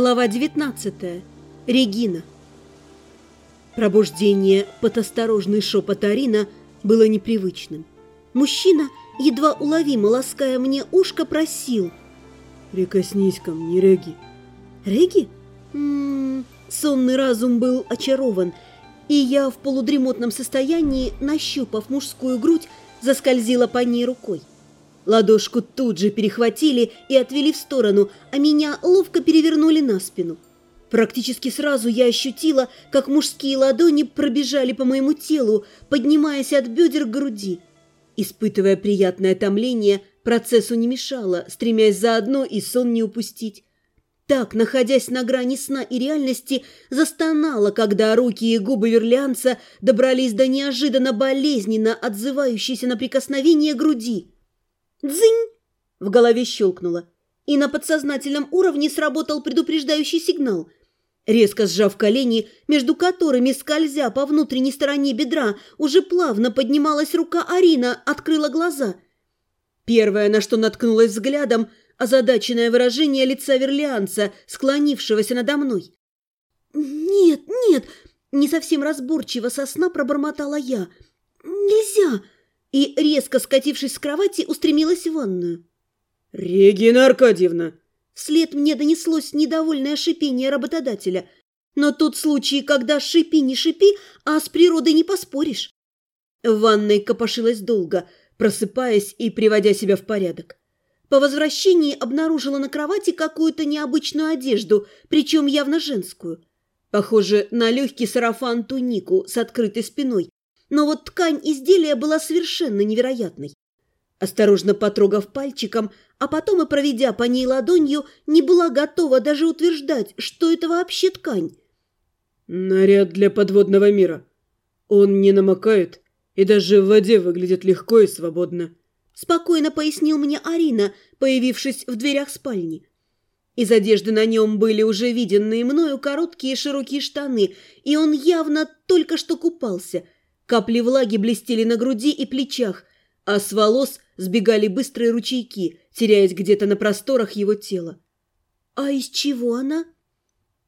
Глава 19. Регина. Пробуждение под осторожный шепот Арина было непривычным. Мужчина, едва уловимо лаская мне ушко, просил. «Прикоснись ко мне, Реги». «Реги?» М -м -м, Сонный разум был очарован, и я в полудремотном состоянии, нащупав мужскую грудь, заскользила по ней рукой. Ладошку тут же перехватили и отвели в сторону, а меня ловко перевернули на спину. Практически сразу я ощутила, как мужские ладони пробежали по моему телу, поднимаясь от бедер к груди. Испытывая приятное томление, процессу не мешало, стремясь заодно и сон не упустить. Так, находясь на грани сна и реальности, застонала, когда руки и губы верлианца добрались до неожиданно болезненно отзывающейся на прикосновение груди. «Дзынь!» – в голове щелкнуло, и на подсознательном уровне сработал предупреждающий сигнал. Резко сжав колени, между которыми, скользя по внутренней стороне бедра, уже плавно поднималась рука Арина, открыла глаза. Первое, на что наткнулась взглядом, озадаченное выражение лица верлианца, склонившегося надо мной. «Нет, нет!» – не совсем разборчиво со сна пробормотала я. «Нельзя!» И, резко скатившись с кровати, устремилась в ванную. «Регина Аркадьевна!» Вслед мне донеслось недовольное шипение работодателя. Но тут случаи, когда шипи не шипи, а с природой не поспоришь. В ванной копошилась долго, просыпаясь и приводя себя в порядок. По возвращении обнаружила на кровати какую-то необычную одежду, причем явно женскую. Похоже на легкий сарафан-тунику с открытой спиной, но вот ткань изделия была совершенно невероятной. Осторожно потрогав пальчиком, а потом и проведя по ней ладонью, не была готова даже утверждать, что это вообще ткань. «Наряд для подводного мира. Он не намокает и даже в воде выглядит легко и свободно», спокойно пояснил мне Арина, появившись в дверях спальни. Из одежды на нем были уже виденные мною короткие широкие штаны, и он явно только что купался – Капли влаги блестели на груди и плечах, а с волос сбегали быстрые ручейки, теряясь где-то на просторах его тела. «А из чего она?»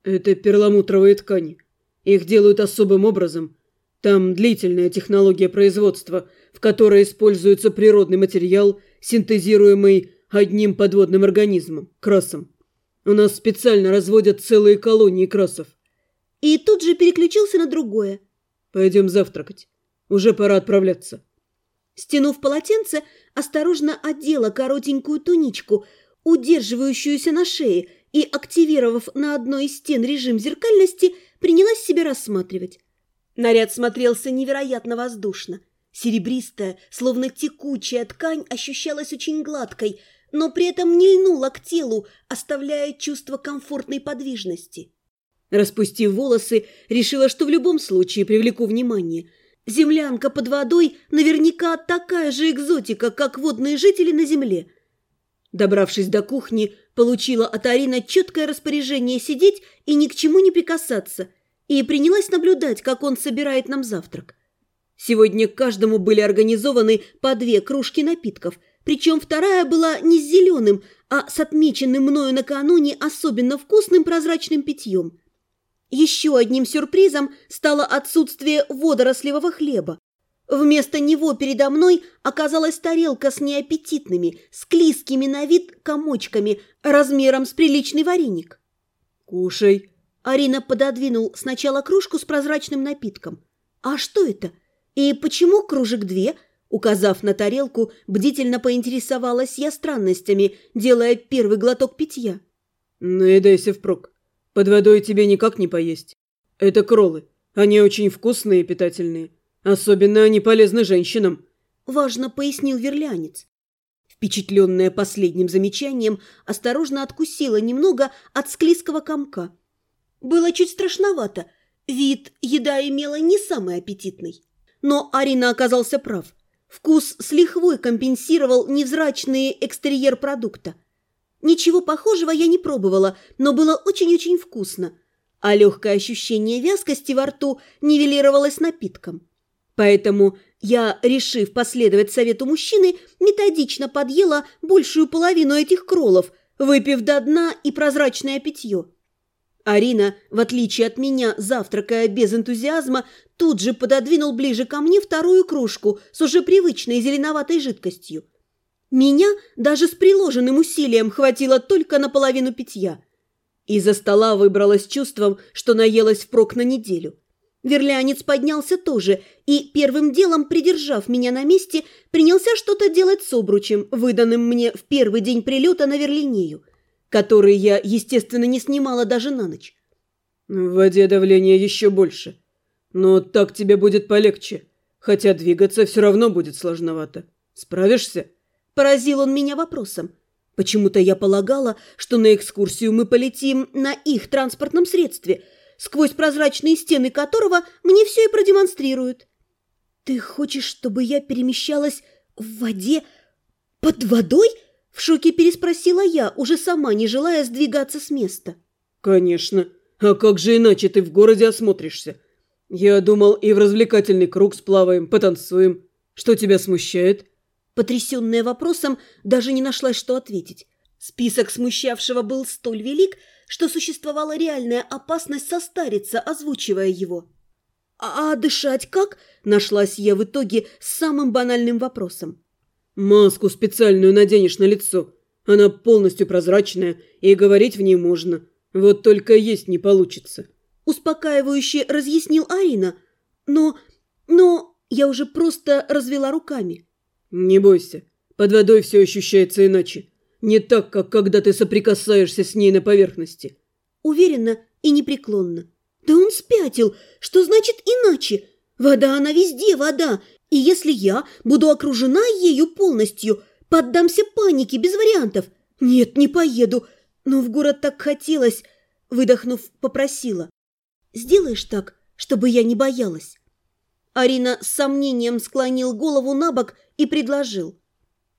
«Это перламутровые ткани. Их делают особым образом. Там длительная технология производства, в которой используется природный материал, синтезируемый одним подводным организмом – красом. У нас специально разводят целые колонии красов». И тут же переключился на другое. «Пойдем завтракать. Уже пора отправляться. Стянув полотенце, осторожно одела коротенькую туничку, удерживающуюся на шее, и, активировав на одной из стен режим зеркальности, принялась себя рассматривать. Наряд смотрелся невероятно воздушно. Серебристая, словно текучая ткань ощущалась очень гладкой, но при этом не льнула к телу, оставляя чувство комфортной подвижности. Распустив волосы, решила, что в любом случае привлеку внимание – Землянка под водой наверняка такая же экзотика, как водные жители на земле. Добравшись до кухни, получила от Арина четкое распоряжение сидеть и ни к чему не прикасаться, и принялась наблюдать, как он собирает нам завтрак. Сегодня каждому были организованы по две кружки напитков, причем вторая была не с зеленым, а с отмеченным мною накануне особенно вкусным прозрачным питьем – еще одним сюрпризом стало отсутствие водорослевого хлеба. Вместо него передо мной оказалась тарелка с неаппетитными, склизкими на вид комочками размером с приличный вареник. «Кушай!» Арина пододвинул сначала кружку с прозрачным напитком. «А что это? И почему кружек две?» Указав на тарелку, бдительно поинтересовалась я странностями, делая первый глоток питья. «Наедайся впрок. Под водой тебе никак не поесть. Это кролы. Они очень вкусные и питательные. Особенно они полезны женщинам. Важно пояснил верлянец. Впечатленная последним замечанием, осторожно откусила немного от склизкого комка. Было чуть страшновато. Вид еда имела не самый аппетитный. Но Арина оказался прав. Вкус с лихвой компенсировал невзрачный экстерьер продукта. Ничего похожего я не пробовала, но было очень-очень вкусно, а легкое ощущение вязкости во рту нивелировалось напитком. Поэтому я, решив последовать совету мужчины, методично подъела большую половину этих кролов, выпив до дна и прозрачное питье. Арина, в отличие от меня, завтракая без энтузиазма, тут же пододвинул ближе ко мне вторую кружку с уже привычной зеленоватой жидкостью. Меня даже с приложенным усилием хватило только на половину питья. Из-за стола выбралась чувством, что наелась впрок на неделю. Верлянец поднялся тоже и, первым делом придержав меня на месте, принялся что-то делать с обручем, выданным мне в первый день прилета на Верлинею, который я, естественно, не снимала даже на ночь. В воде давление еще больше, но так тебе будет полегче, хотя двигаться все равно будет сложновато. Справишься? Поразил он меня вопросом. Почему-то я полагала, что на экскурсию мы полетим на их транспортном средстве – сквозь прозрачные стены которого мне все и продемонстрируют. «Ты хочешь, чтобы я перемещалась в воде под водой?» В шоке переспросила я, уже сама не желая сдвигаться с места. «Конечно. А как же иначе ты в городе осмотришься? Я думал, и в развлекательный круг сплаваем, потанцуем. Что тебя смущает?» Потрясенная вопросом, даже не нашлась, что ответить. Список смущавшего был столь велик, что существовала реальная опасность состариться, озвучивая его. «А, а дышать как?» – нашлась я в итоге с самым банальным вопросом. «Маску специальную наденешь на лицо. Она полностью прозрачная, и говорить в ней можно. Вот только есть не получится». Успокаивающе разъяснил Арина. «Но... но...» Я уже просто развела руками. «Не бойся. Под водой все ощущается иначе. Не так, как когда ты соприкасаешься с ней на поверхности. Уверенно и непреклонно. Да он спятил. Что значит иначе? Вода, она везде вода. И если я буду окружена ею полностью, поддамся панике без вариантов. Нет, не поеду. Но в город так хотелось. Выдохнув, попросила. Сделаешь так, чтобы я не боялась? Арина с сомнением склонил голову на бок и предложил.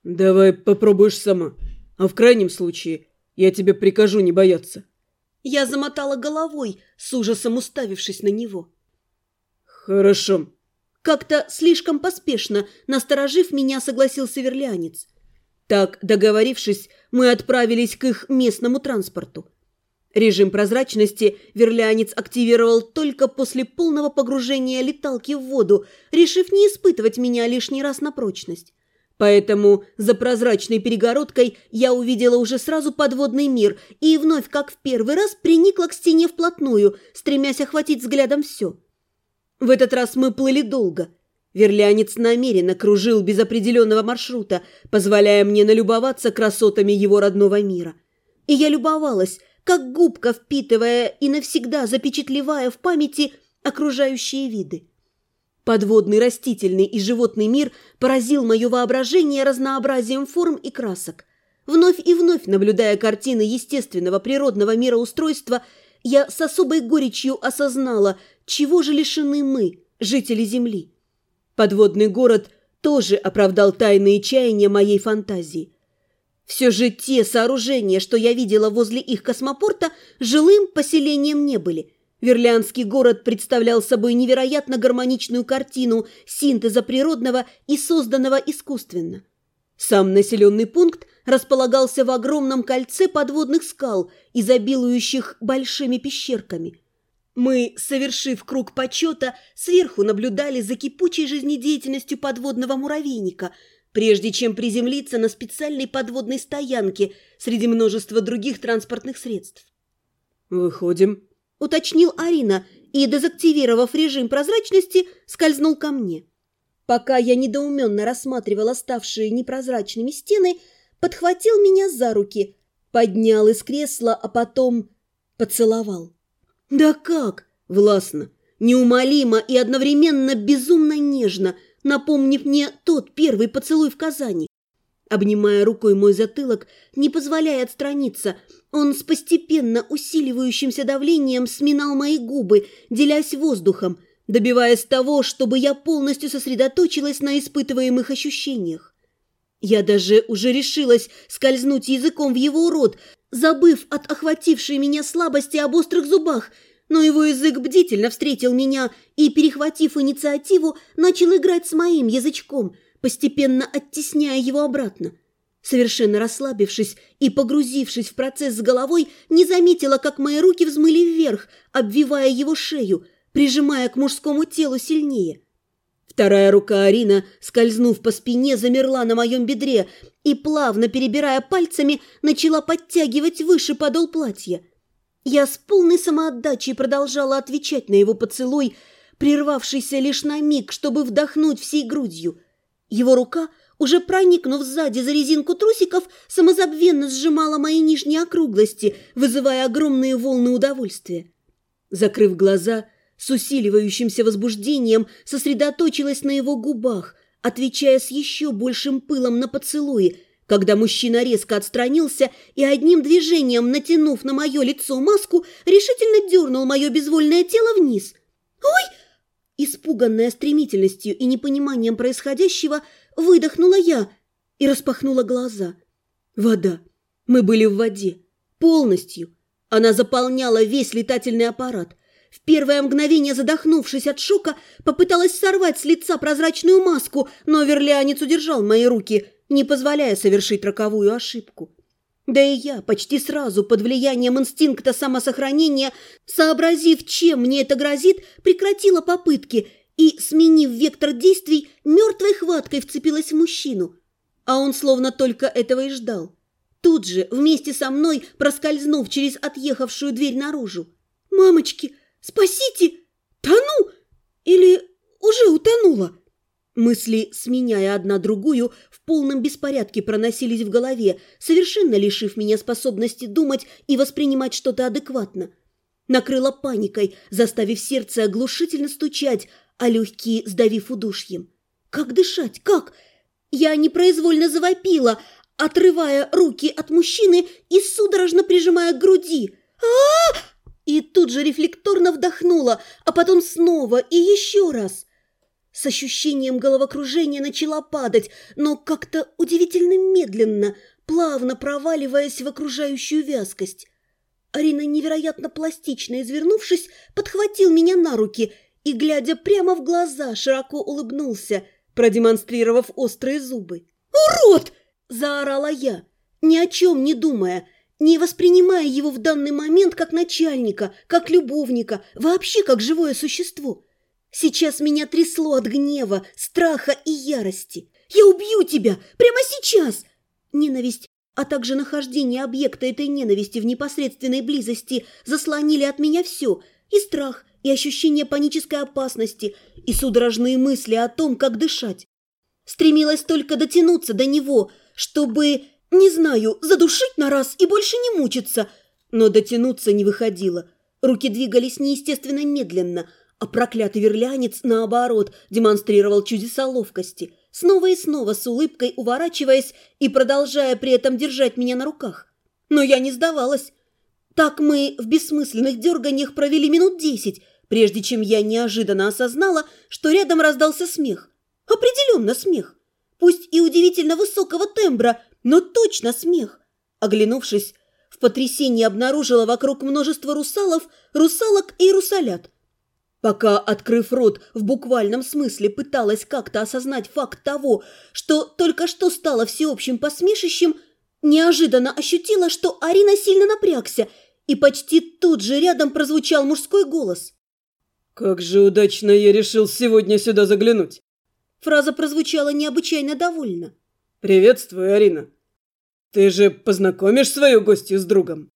«Давай попробуешь сама. А в крайнем случае я тебе прикажу не бояться». Я замотала головой, с ужасом уставившись на него. «Хорошо». Как-то слишком поспешно, насторожив меня, согласился верлянец. Так, договорившись, мы отправились к их местному транспорту. Режим прозрачности верлянец активировал только после полного погружения леталки в воду, решив не испытывать меня лишний раз на прочность. Поэтому за прозрачной перегородкой я увидела уже сразу подводный мир и вновь, как в первый раз, приникла к стене вплотную, стремясь охватить взглядом все. В этот раз мы плыли долго. Верлянец намеренно кружил без определенного маршрута, позволяя мне налюбоваться красотами его родного мира. И я любовалась, как губка впитывая и навсегда запечатлевая в памяти окружающие виды. Подводный растительный и животный мир поразил мое воображение разнообразием форм и красок. Вновь и вновь, наблюдая картины естественного природного мироустройства, я с особой горечью осознала, чего же лишены мы, жители Земли. Подводный город тоже оправдал тайные чаяния моей фантазии. Все же те сооружения, что я видела возле их космопорта, жилым поселением не были – Верлянский город представлял собой невероятно гармоничную картину синтеза природного и созданного искусственно. Сам населенный пункт располагался в огромном кольце подводных скал, изобилующих большими пещерками. Мы, совершив круг почета, сверху наблюдали за кипучей жизнедеятельностью подводного муравейника, прежде чем приземлиться на специальной подводной стоянке среди множества других транспортных средств. «Выходим», уточнил Арина и, дезактивировав режим прозрачности, скользнул ко мне. Пока я недоуменно рассматривала ставшие непрозрачными стены, подхватил меня за руки, поднял из кресла, а потом поцеловал. Да как? Властно, неумолимо и одновременно безумно нежно, напомнив мне тот первый поцелуй в Казани. Обнимая рукой мой затылок, не позволяя отстраниться, он с постепенно усиливающимся давлением сминал мои губы, делясь воздухом, добиваясь того, чтобы я полностью сосредоточилась на испытываемых ощущениях. Я даже уже решилась скользнуть языком в его рот, забыв от охватившей меня слабости об острых зубах, но его язык бдительно встретил меня и, перехватив инициативу, начал играть с моим язычком, постепенно оттесняя его обратно. Совершенно расслабившись и погрузившись в процесс с головой, не заметила, как мои руки взмыли вверх, обвивая его шею, прижимая к мужскому телу сильнее. Вторая рука Арина, скользнув по спине, замерла на моем бедре и, плавно перебирая пальцами, начала подтягивать выше подол платья. Я с полной самоотдачей продолжала отвечать на его поцелуй, прервавшийся лишь на миг, чтобы вдохнуть всей грудью. Его рука, уже проникнув сзади за резинку трусиков, самозабвенно сжимала мои нижние округлости, вызывая огромные волны удовольствия. Закрыв глаза, с усиливающимся возбуждением сосредоточилась на его губах, отвечая с еще большим пылом на поцелуи, когда мужчина резко отстранился и одним движением, натянув на мое лицо маску, решительно дернул мое безвольное тело вниз. «Ой!» Испуганная стремительностью и непониманием происходящего, выдохнула я и распахнула глаза. Вода. Мы были в воде. Полностью. Она заполняла весь летательный аппарат – в первое мгновение задохнувшись от шока, попыталась сорвать с лица прозрачную маску, но верлянец удержал мои руки, не позволяя совершить роковую ошибку. Да и я почти сразу, под влиянием инстинкта самосохранения, сообразив, чем мне это грозит, прекратила попытки и, сменив вектор действий, мертвой хваткой вцепилась в мужчину. А он словно только этого и ждал. Тут же, вместе со мной, проскользнув через отъехавшую дверь наружу. «Мамочки!» Спасите! Тону! Или уже утонула?» Мысли, сменяя одна другую, в полном беспорядке проносились в голове, совершенно лишив меня способности думать и воспринимать что-то адекватно. Накрыла паникой, заставив сердце оглушительно стучать, а легкие сдавив удушьем. «Как дышать? Как?» Я непроизвольно завопила, отрывая руки от мужчины и судорожно прижимая к груди. а, -а, и тут же рефлекторно вдохнула, а потом снова и еще раз. С ощущением головокружения начала падать, но как-то удивительно медленно, плавно проваливаясь в окружающую вязкость. Арина, невероятно пластично извернувшись, подхватил меня на руки и, глядя прямо в глаза, широко улыбнулся, продемонстрировав острые зубы. «Урод!» – заорала я, ни о чем не думая – не воспринимая его в данный момент как начальника, как любовника, вообще как живое существо. Сейчас меня трясло от гнева, страха и ярости. «Я убью тебя! Прямо сейчас!» Ненависть, а также нахождение объекта этой ненависти в непосредственной близости заслонили от меня все – и страх, и ощущение панической опасности, и судорожные мысли о том, как дышать. Стремилась только дотянуться до него, чтобы не знаю, задушить на раз и больше не мучиться. Но дотянуться не выходило. Руки двигались неестественно медленно, а проклятый верлянец, наоборот, демонстрировал чудеса ловкости, снова и снова с улыбкой уворачиваясь и продолжая при этом держать меня на руках. Но я не сдавалась. Так мы в бессмысленных дерганиях провели минут десять, прежде чем я неожиданно осознала, что рядом раздался смех. Определенно смех. Пусть и удивительно высокого тембра, но точно смех. Оглянувшись, в потрясении обнаружила вокруг множество русалов, русалок и русалят. Пока, открыв рот, в буквальном смысле пыталась как-то осознать факт того, что только что стало всеобщим посмешищем, неожиданно ощутила, что Арина сильно напрягся, и почти тут же рядом прозвучал мужской голос. «Как же удачно я решил сегодня сюда заглянуть!» Фраза прозвучала необычайно довольно. «Приветствую, Арина. Ты же познакомишь свою гостью с другом?»